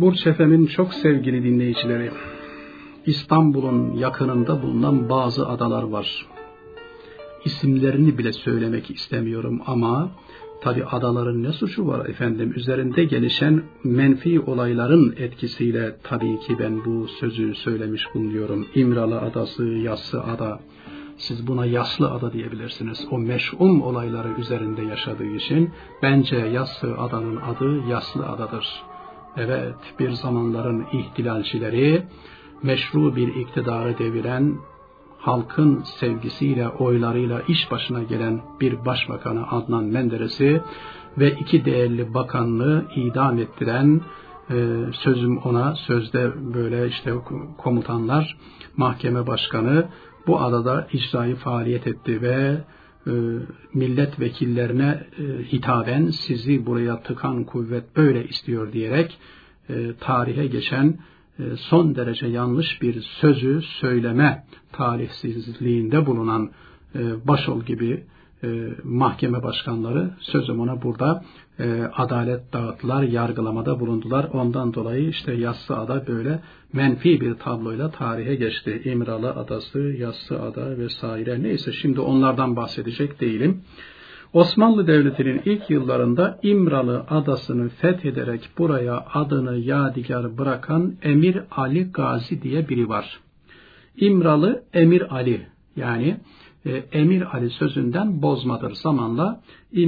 Burç Efem'in çok sevgili dinleyicileri, İstanbul'un yakınında bulunan bazı adalar var. İsimlerini bile söylemek istemiyorum ama tabi adaların ne suçu var efendim? Üzerinde gelişen menfi olayların etkisiyle tabii ki ben bu sözü söylemiş bulunuyorum. İmralı Adası, Yassı Ada, siz buna Yaslı Ada diyebilirsiniz. O meş'um olayları üzerinde yaşadığı için bence Yassı Adanın adı Yaslı Adadır. Evet, bir zamanların ihtilalcileri meşru bir iktidarı deviren, halkın sevgisiyle, oylarıyla iş başına gelen bir başbakanı Adnan Menderes'i ve iki değerli bakanlığı idam ettiren, e, sözüm ona, sözde böyle işte komutanlar, mahkeme başkanı bu adada icraî faaliyet etti ve milletvekillerine e, hitaben sizi buraya tıkan kuvvet böyle istiyor diyerek e, tarihe geçen e, son derece yanlış bir sözü söyleme tarihsizliğinde bulunan e, Başol gibi e, mahkeme başkanları sözüm ona burada e, adalet dağıttılar, yargılamada bulundular. Ondan dolayı işte Yassı Ada böyle menfi bir tabloyla tarihe geçti. İmralı Adası, Yassı Ada vesaire neyse şimdi onlardan bahsedecek değilim. Osmanlı Devleti'nin ilk yıllarında İmralı adasını fethederek buraya adını yadigar bırakan Emir Ali Gazi diye biri var. İmralı Emir Ali yani Emir Ali sözünden bozmadır. Zamanla e,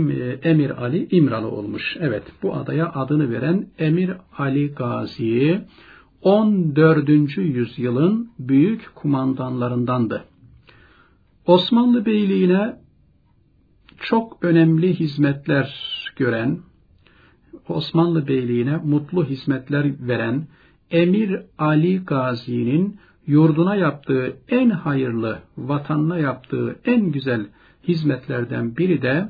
Emir Ali İmralı olmuş. Evet bu adaya adını veren Emir Ali Gazi 14. yüzyılın büyük kumandanlarındandı. Osmanlı Beyliğine çok önemli hizmetler gören, Osmanlı Beyliğine mutlu hizmetler veren Emir Ali Gazi'nin yurduna yaptığı en hayırlı, vatanına yaptığı en güzel hizmetlerden biri de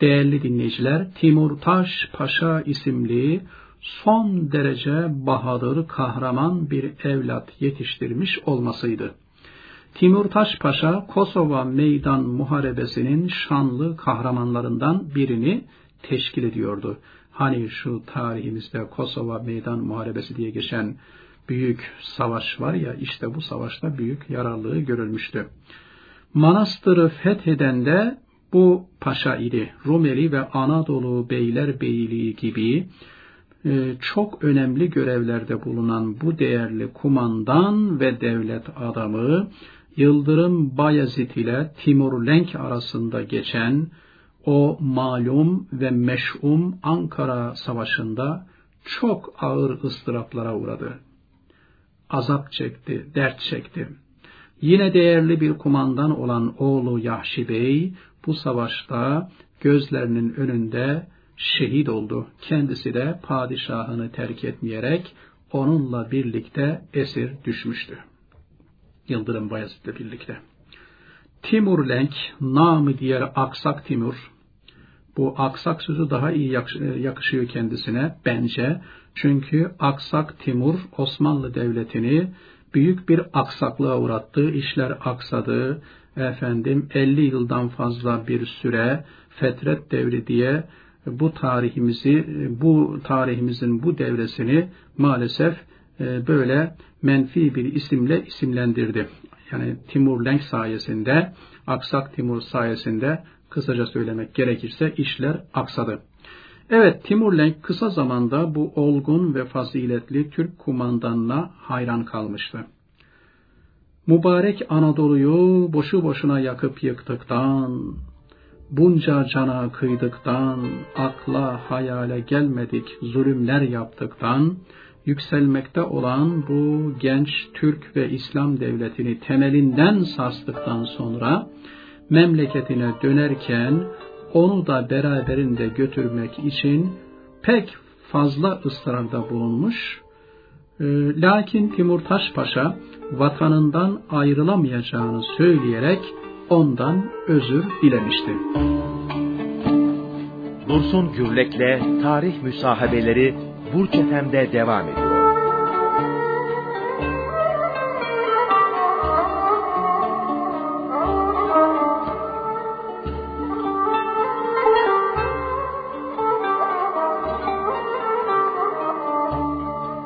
değerli dinleyiciler Timur Taş Paşa isimli son derece bahadır, kahraman bir evlat yetiştirmiş olmasıydı. Timurtaş Paşa Kosova Meydan Muharebesi'nin şanlı kahramanlarından birini teşkil ediyordu. Hani şu tarihimizde Kosova Meydan Muharebesi diye geçen büyük savaş var ya işte bu savaşta büyük yararlığı görülmüştü. Manastırı fetheden de bu paşa idi. Rumeli ve Anadolu Beylerbeyliği gibi e, çok önemli görevlerde bulunan bu değerli kumandan ve devlet adamı Yıldırım Bayezid ile Timur Lenk arasında geçen o malum ve meş'um Ankara Savaşı'nda çok ağır ıstıraplara uğradı. Azap çekti, dert çekti. Yine değerli bir kumandan olan oğlu Yahşi Bey bu savaşta gözlerinin önünde şehit oldu. Kendisi de padişahını terk etmeyerek onunla birlikte esir düşmüştü. Yıldırım Bayezid'le birlikte. Timur Lenk, namı diğer Aksak Timur, bu aksak sözü daha iyi yakışıyor kendisine bence. Çünkü aksak Timur Osmanlı Devleti'ni büyük bir aksaklığa uğrattı. İşler aksadı. Efendim 50 yıldan fazla bir süre fetret devri diye bu tarihimizi bu tarihimizin bu devresini maalesef e, böyle menfi bir isimle isimlendirdi. Yani Timur Lenk sayesinde, Aksak Timur sayesinde kısaca söylemek gerekirse işler aksadı. Evet Timur Lenk kısa zamanda bu olgun ve faziletli Türk kumandanına hayran kalmıştı. Mübarek Anadolu'yu boşu boşuna yakıp yıktıktan, bunca cana kıydıktan, akla hayale gelmedik zulümler yaptıktan, yükselmekte olan bu genç Türk ve İslam devletini temelinden sarstıktan sonra memleketine dönerken onu da beraberinde götürmek için pek fazla ısrarda bulunmuş. Ee, lakin Timurtaş Paşa vatanından ayrılamayacağını söyleyerek ondan özür dilemişti. Dursun Gürlek'le Tarih Müsahabeleri Burç Efem'de devam ediyor.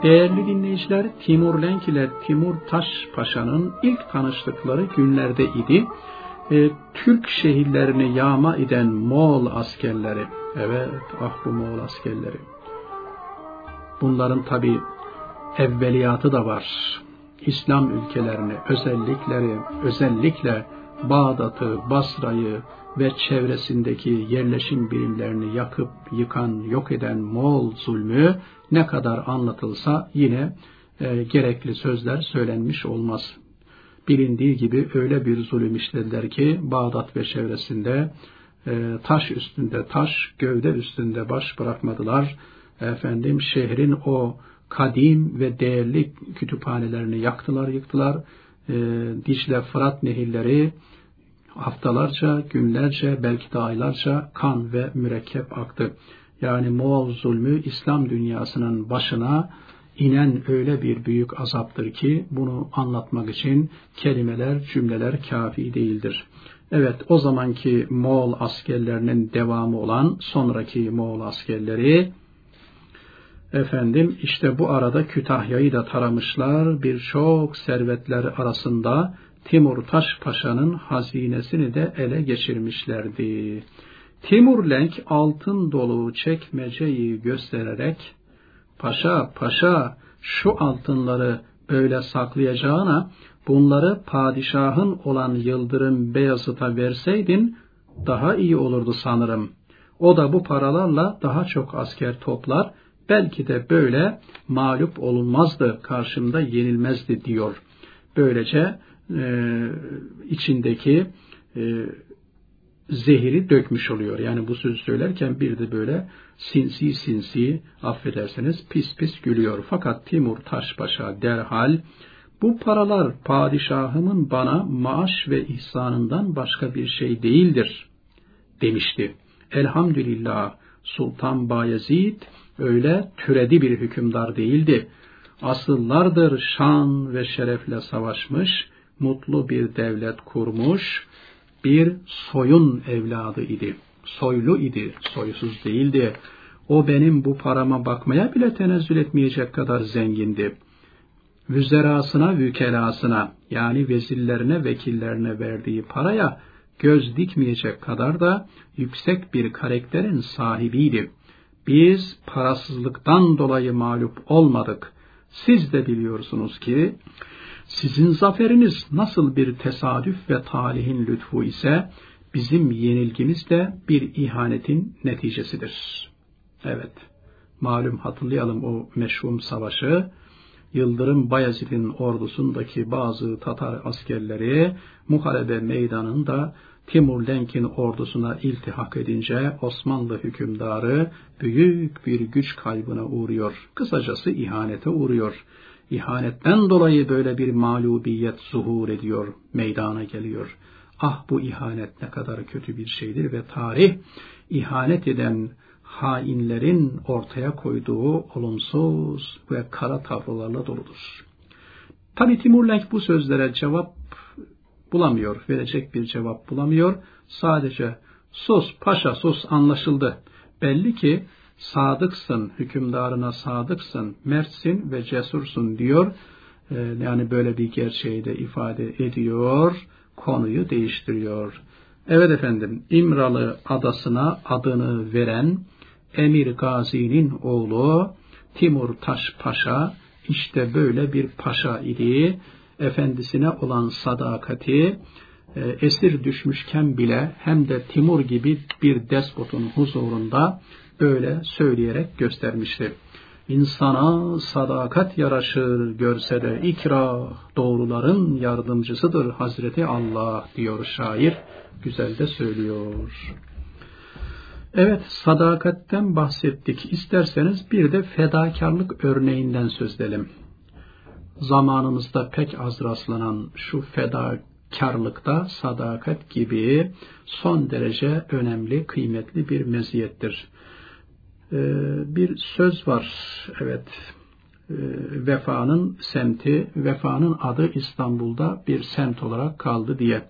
Değerli dinleyiciler, Timur Lenk ile Timur Taş Paşa'nın ilk tanıştıkları günlerde idi. E, Türk şehirlerini yağma eden Moğol askerleri, evet ah bu Moğol askerleri. Bunların tabi evveliyatı da var. İslam ülkelerini, özellikleri, özellikle Bağdat'ı, Basra'yı ve çevresindeki yerleşim birimlerini yakıp yıkan, yok eden Moğol zulmü ne kadar anlatılsa yine e, gerekli sözler söylenmiş olmaz. Bilindiği gibi öyle bir zulüm işlediler ki Bağdat ve çevresinde e, taş üstünde taş, gövde üstünde baş bırakmadılar. Efendim şehrin o kadim ve değerli kütüphanelerini yaktılar, yıktılar. E, Dicle Fırat nehirleri haftalarca, günlerce, belki de aylarca kan ve mürekkep aktı. Yani Moğol zulmü İslam dünyasının başına inen öyle bir büyük azaptır ki bunu anlatmak için kelimeler, cümleler kafi değildir. Evet o zamanki Moğol askerlerinin devamı olan sonraki Moğol askerleri efendim işte bu arada Kütahya'yı da taramışlar. Birçok servetler arasında Timur Taş Paşa'nın hazinesini de ele geçirmişlerdi. Timur Lenk altın dolu çekmeceyi göstererek paşa paşa şu altınları böyle saklayacağına bunları padişahın olan Yıldırım Beyazıt'a verseydin daha iyi olurdu sanırım. O da bu paralarla daha çok asker toplar, belki de böyle mağlup olunmazdı, karşımda yenilmezdi diyor. Böylece e, içindeki e, zehiri dökmüş oluyor. Yani bu sözü söylerken bir de böyle sinsi sinsi affederseniz pis pis gülüyor. Fakat Timur Taşpaşa derhal bu paralar padişahımın bana maaş ve ihsanından başka bir şey değildir demişti. Elhamdülillah Sultan Bayezid öyle türedi bir hükümdar değildi. Asıllardır şan ve şerefle savaşmış, mutlu bir devlet kurmuş, bir soyun evladı idi. Soylu idi, soysuz değildi. O benim bu parama bakmaya bile tenezzül etmeyecek kadar zengindi. Vüzerasına, vükelasına yani vezirlerine, vekillerine verdiği paraya göz dikmeyecek kadar da yüksek bir karakterin sahibiydi. Biz parasızlıktan dolayı mağlup olmadık. Siz de biliyorsunuz ki sizin zaferiniz nasıl bir tesadüf ve talihin lütfu ise bizim yenilgimiz de bir ihanetin neticesidir. Evet, malum hatırlayalım o meşhum savaşı. Yıldırım Bayezid'in ordusundaki bazı Tatar askerleri muharebe meydanında Timur Lenk'in ordusuna iltihak edince Osmanlı hükümdarı büyük bir güç kaybına uğruyor. Kısacası ihanete uğruyor ihanetten dolayı böyle bir mağlubiyet zuhur ediyor, meydana geliyor. Ah bu ihanet ne kadar kötü bir şeydir ve tarih ihanet eden hainlerin ortaya koyduğu olumsuz ve kara tavırlarla doludur. Tabi Timur Lenk bu sözlere cevap bulamıyor, verecek bir cevap bulamıyor. Sadece sus paşa sus anlaşıldı. Belli ki sadıksın, hükümdarına sadıksın, mertsin ve cesursun diyor. Ee, yani böyle bir gerçeği de ifade ediyor, konuyu değiştiriyor. Evet efendim, İmralı adasına adını veren Emir Gazi'nin oğlu Timur Taş Paşa işte böyle bir paşa idi. Efendisine olan sadakati e, esir düşmüşken bile hem de Timur gibi bir despotun huzurunda böyle söyleyerek göstermiştir. İnsana sadakat yaraşır görse de ikrah doğruların yardımcısıdır Hazreti Allah diyor şair. Güzel de söylüyor. Evet sadakatten bahsettik. İsterseniz bir de fedakarlık örneğinden söz edelim. Zamanımızda pek az rastlanan şu fedakarlıkta sadakat gibi son derece önemli, kıymetli bir meziyettir. Ee, bir söz var. Evet. Ee, vefanın semti, vefanın adı İstanbul'da bir semt olarak kaldı diye.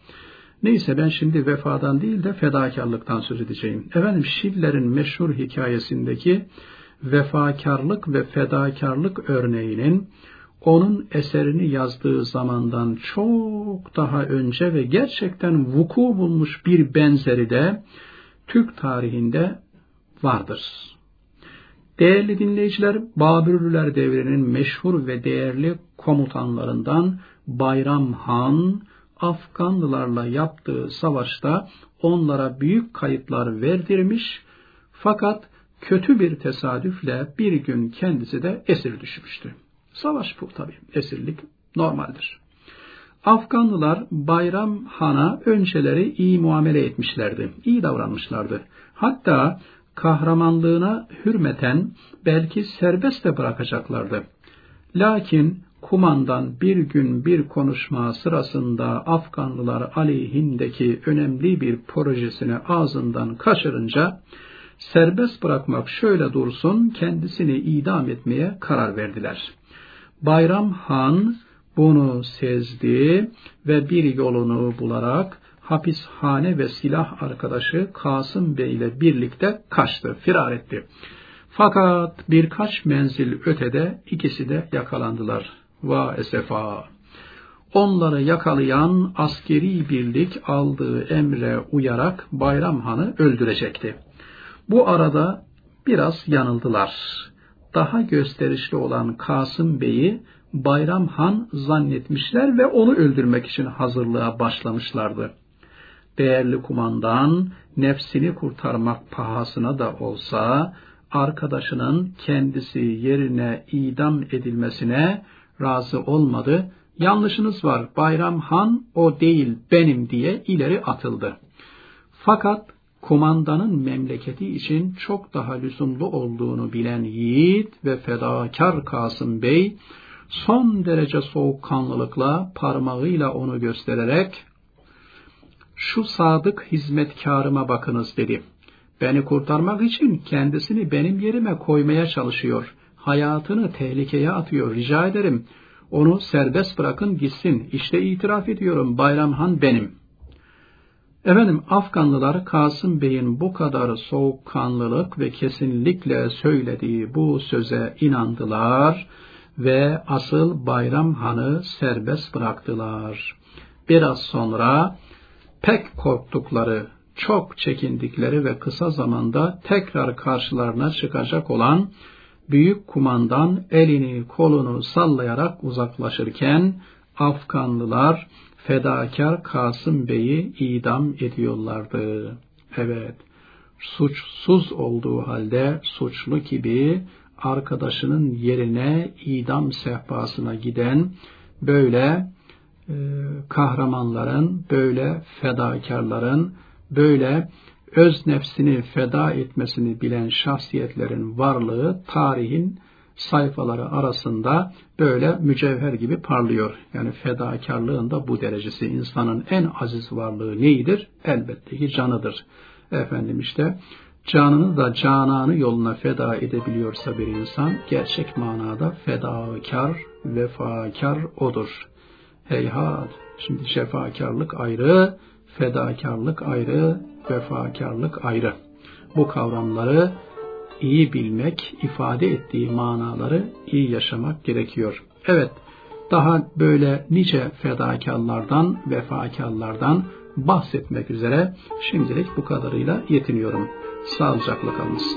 Neyse ben şimdi vefadan değil de fedakarlıktan söz edeceğim. Efendim Şiller'in meşhur hikayesindeki vefakarlık ve fedakarlık örneğinin onun eserini yazdığı zamandan çok daha önce ve gerçekten vuku bulmuş bir benzeri de Türk tarihinde vardır. Değerli dinleyiciler, Babürlüler devrinin meşhur ve değerli komutanlarından Bayram Han, Afganlılarla yaptığı savaşta onlara büyük kayıplar verdirmiş fakat kötü bir tesadüfle bir gün kendisi de esir düşmüştü. Savaş bu tabi, esirlik normaldir. Afganlılar Bayram Han'a önceleri iyi muamele etmişlerdi, iyi davranmışlardı. Hatta kahramanlığına hürmeten belki serbest de bırakacaklardı. Lakin kumandan bir gün bir konuşma sırasında Afganlılar aleyhindeki önemli bir projesini ağzından kaçırınca serbest bırakmak şöyle dursun kendisini idam etmeye karar verdiler. Bayram Han bunu sezdi ve bir yolunu bularak hapishane ve silah arkadaşı Kasım Bey ile birlikte kaçtı, firar etti. Fakat birkaç menzil ötede ikisi de yakalandılar. Va esefa! Onları yakalayan askeri birlik aldığı emre uyarak Bayram Han'ı öldürecekti. Bu arada biraz yanıldılar. Daha gösterişli olan Kasım Bey'i Bayram Han zannetmişler ve onu öldürmek için hazırlığa başlamışlardı. Değerli kumandan nefsini kurtarmak pahasına da olsa arkadaşının kendisi yerine idam edilmesine razı olmadı. Yanlışınız var Bayram Han o değil benim diye ileri atıldı. Fakat kumandanın memleketi için çok daha lüzumlu olduğunu bilen yiğit ve fedakar Kasım Bey son derece soğukkanlılıkla parmağıyla onu göstererek şu sadık hizmetkarıma bakınız dedi. Beni kurtarmak için kendisini benim yerime koymaya çalışıyor. Hayatını tehlikeye atıyor. Rica ederim. Onu serbest bırakın gitsin. İşte itiraf ediyorum Bayramhan benim. Efendim Afganlılar Kasım Bey'in bu kadar soğukkanlılık ve kesinlikle söylediği bu söze inandılar ve asıl Bayram Han'ı serbest bıraktılar. Biraz sonra pek korktukları, çok çekindikleri ve kısa zamanda tekrar karşılarına çıkacak olan büyük kumandan elini kolunu sallayarak uzaklaşırken Afganlılar fedakar Kasım Bey'i idam ediyorlardı. Evet, suçsuz olduğu halde suçlu gibi arkadaşının yerine idam sehpasına giden böyle kahramanların, böyle fedakarların, böyle öz nefsini feda etmesini bilen şahsiyetlerin varlığı tarihin sayfaları arasında böyle mücevher gibi parlıyor. Yani fedakarlığın da bu derecesi. insanın en aziz varlığı neyidir? Elbette ki canıdır. Efendim işte canını da cananı yoluna feda edebiliyorsa bir insan gerçek manada fedakar, vefakar odur. Heyhat! Şimdi şefakarlık ayrı, fedakarlık ayrı, vefakarlık ayrı. Bu kavramları iyi bilmek, ifade ettiği manaları iyi yaşamak gerekiyor. Evet, daha böyle nice fedakarlardan, vefakarlardan bahsetmek üzere şimdilik bu kadarıyla yetiniyorum. Sağlıcakla kalınız.